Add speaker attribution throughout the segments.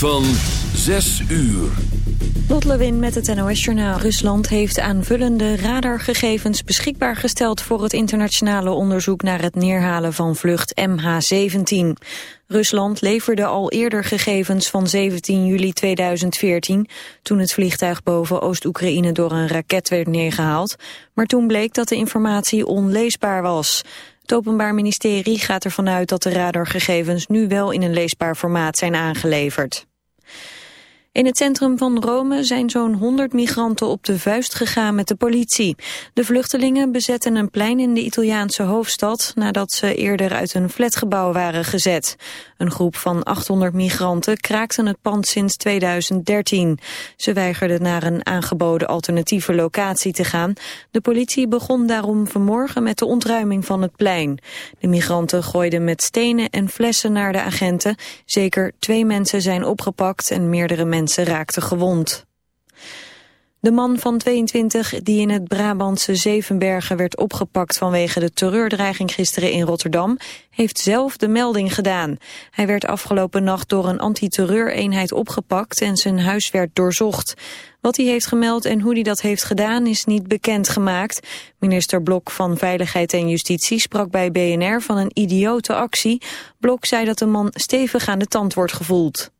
Speaker 1: Van 6 uur.
Speaker 2: Lot Lewin met het NOS-journaal. Rusland heeft aanvullende radargegevens beschikbaar gesteld... voor het internationale onderzoek naar het neerhalen van vlucht MH17. Rusland leverde al eerder gegevens van 17 juli 2014... toen het vliegtuig boven Oost-Oekraïne door een raket werd neergehaald. Maar toen bleek dat de informatie onleesbaar was... Het Openbaar Ministerie gaat ervan uit dat de radargegevens nu wel in een leesbaar formaat zijn aangeleverd. In het centrum van Rome zijn zo'n 100 migranten op de vuist gegaan met de politie. De vluchtelingen bezetten een plein in de Italiaanse hoofdstad nadat ze eerder uit een flatgebouw waren gezet. Een groep van 800 migranten kraakten het pand sinds 2013. Ze weigerden naar een aangeboden alternatieve locatie te gaan. De politie begon daarom vanmorgen met de ontruiming van het plein. De migranten gooiden met stenen en flessen naar de agenten. Zeker twee mensen zijn opgepakt en meerdere mensen mensen raakten gewond. De man van 22 die in het Brabantse Zevenbergen werd opgepakt vanwege de terreurdreiging gisteren in Rotterdam, heeft zelf de melding gedaan. Hij werd afgelopen nacht door een antiterreureenheid opgepakt en zijn huis werd doorzocht. Wat hij heeft gemeld en hoe hij dat heeft gedaan is niet bekendgemaakt. Minister Blok van Veiligheid en Justitie sprak bij BNR van een idiote actie. Blok zei dat de man stevig aan de tand wordt gevoeld.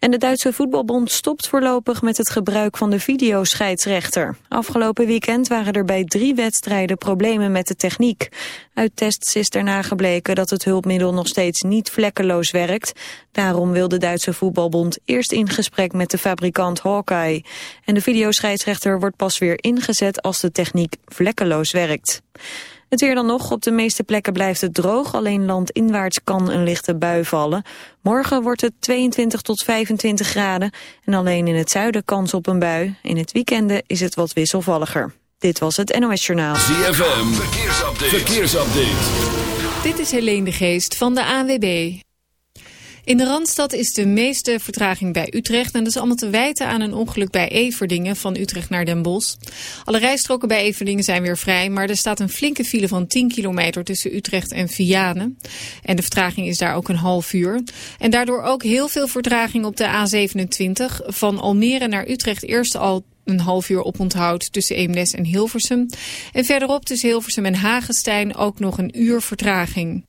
Speaker 2: En de Duitse voetbalbond stopt voorlopig met het gebruik van de videoscheidsrechter. Afgelopen weekend waren er bij drie wedstrijden problemen met de techniek. Uit tests is daarna gebleken dat het hulpmiddel nog steeds niet vlekkeloos werkt. Daarom wil de Duitse voetbalbond eerst in gesprek met de fabrikant Hawkeye. En de videoscheidsrechter wordt pas weer ingezet als de techniek vlekkeloos werkt. Het weer dan nog. Op de meeste plekken blijft het droog. Alleen landinwaarts kan een lichte bui vallen. Morgen wordt het 22 tot 25 graden. En alleen in het zuiden kans op een bui. In het weekende is het wat wisselvalliger. Dit was het NOS Journaal.
Speaker 1: ZFM. Verkeersupdate. Verkeersupdate.
Speaker 3: Dit is Helene de Geest van de ANWB. In de Randstad is de meeste vertraging bij Utrecht. En dat is allemaal te wijten aan een ongeluk bij Everdingen van Utrecht naar Den Bosch. Alle rijstroken bij Everdingen zijn weer vrij. Maar er staat een flinke file van 10 kilometer tussen Utrecht en Vianen. En de vertraging is daar ook een half uur. En daardoor ook heel veel vertraging op de A27. Van Almere naar Utrecht eerst al een half uur op onthoud tussen Eemnes en Hilversum. En verderop tussen Hilversum en Hagestein ook nog een uur vertraging.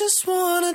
Speaker 4: just wanna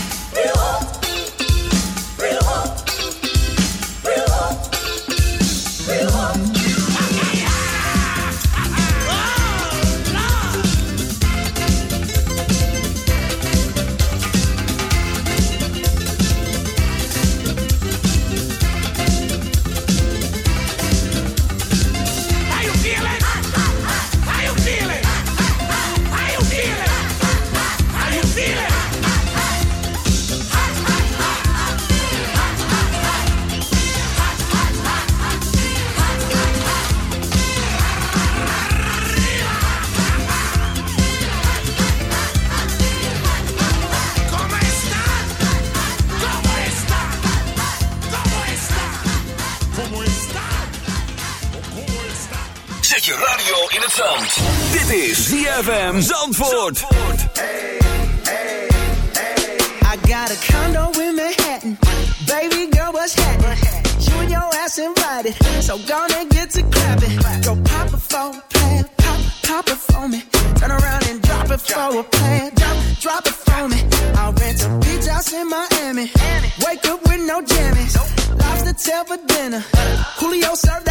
Speaker 5: ZFM Zandvoort. Zandvoort. Hey, hey, hey.
Speaker 4: I got a condo in Manhattan. Baby girl, what's happening? You and your ass invited. So gonna get to clapping. Go pop a phone, pad, pop, pop it for me. Turn around and drop it drop for it. a plan. Drop, drop it for me. I'll rent a beach house in Miami. Wake up with no jammies. Lobster tail for dinner. Julio served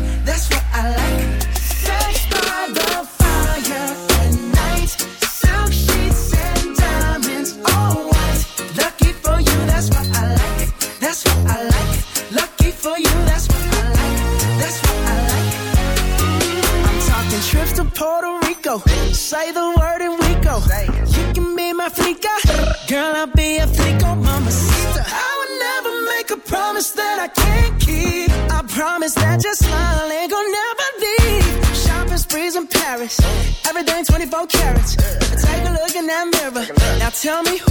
Speaker 4: Tell me
Speaker 5: who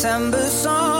Speaker 6: September song,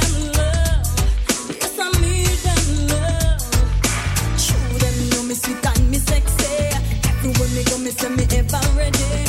Speaker 7: me, come me, say me ever ready.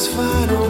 Speaker 4: transformam.